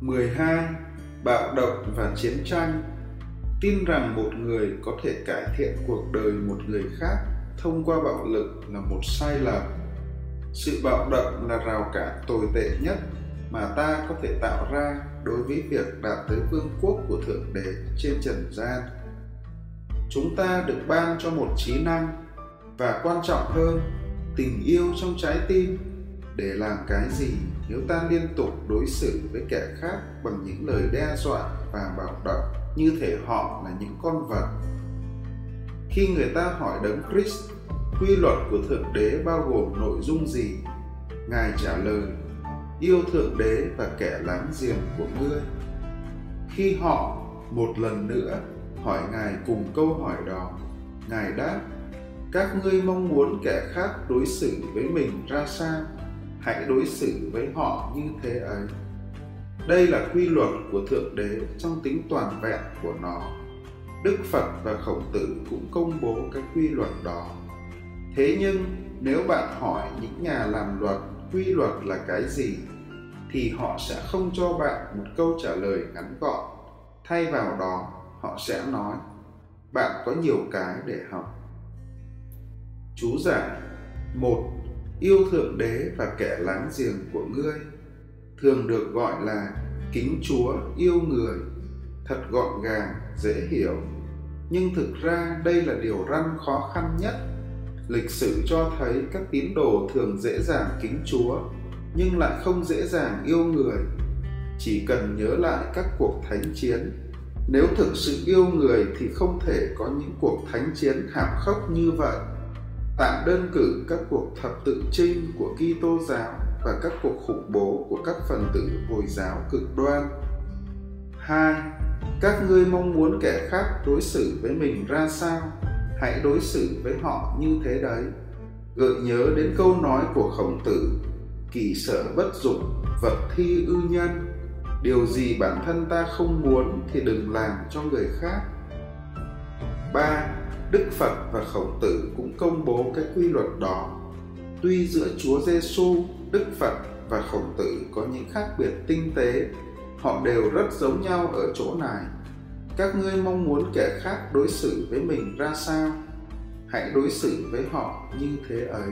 12. Bạo động và chiến tranh Tin rằng một người có thể cải thiện cuộc đời một người khác thông qua bạo lực là một sai lầm. Sự bạo động là rào cản tồi tệ nhất mà ta có thể tạo ra đối với việc đạt tới vương quốc của Thượng Đế trên trần gian. Chúng ta được ban cho một trí năng và quan trọng hơn, tình yêu trong trái tim để làm cái gì nếu ta liên tục đối xử với kẻ khác bằng những lời đe dọa và bạo động như thể họ là những con vật. Khi người ta hỏi đấng Christ quy luật của Thượng Đế bao gồm nội dung gì? Ngài trả lời, yêu Thượng Đế và kẻ láng giềng của ngươi. Khi họ một lần nữa hỏi Ngài cùng câu hỏi đó, Ngài đáp, các ngươi mong muốn kẻ khác đối xử với mình ra sao? Hãy đối xử với họ như thế ấy. Đây là quy luật của Thượng Đế trong tính toàn vẹn của nó. Đức Phật và Khổng Tử cũng công bố cái quy luật đó. Thế nhưng nếu bạn hỏi những nhà làm luật quy luật là cái gì thì họ sẽ không cho bạn một câu trả lời ngắn gọn. Thay vào đó, họ sẽ nói bạn có nhiều cái để học. Chú giải một Yêu Thượng Đế và kẻ láng giềng của ngươi thường được gọi là kính Chúa yêu người, thật gọn gàng, dễ hiểu. Nhưng thực ra đây là điều răn khó khăn nhất. Lịch sử cho thấy các tín đồ thường dễ dàng kính Chúa, nhưng lại không dễ dàng yêu người. Chỉ cần nhớ lại các cuộc thánh chiến, nếu thực sự yêu người thì không thể có những cuộc thánh chiến hàm khốc như vậy. Tạm đơn cử các cuộc thập tự trinh của Kitô giáo và các cuộc khủng bố của các phần tử Hồi giáo cực đoan. 2. Các ngươi mong muốn kẻ khác đối xử với mình ra sao? Hãy đối xử với họ như thế đấy. Gợi nhớ đến câu nói của Khổng Tử, kỳ sở bất dụng, vật thi ư nhân. Điều gì bản thân ta không muốn thì đừng làm cho người khác. 3. Đức Phật và Khổng Tử cũng công bố cái quy luật đó. Tuy giữa Chúa Giêsu Đức Phật và Khổng Tử có những khác biệt tinh tế, họ đều rất giống nhau ở chỗ này. Các ngươi mong muốn kẻ khác đối xử với mình ra sao? Hãy đối xử với họ như thế ấy.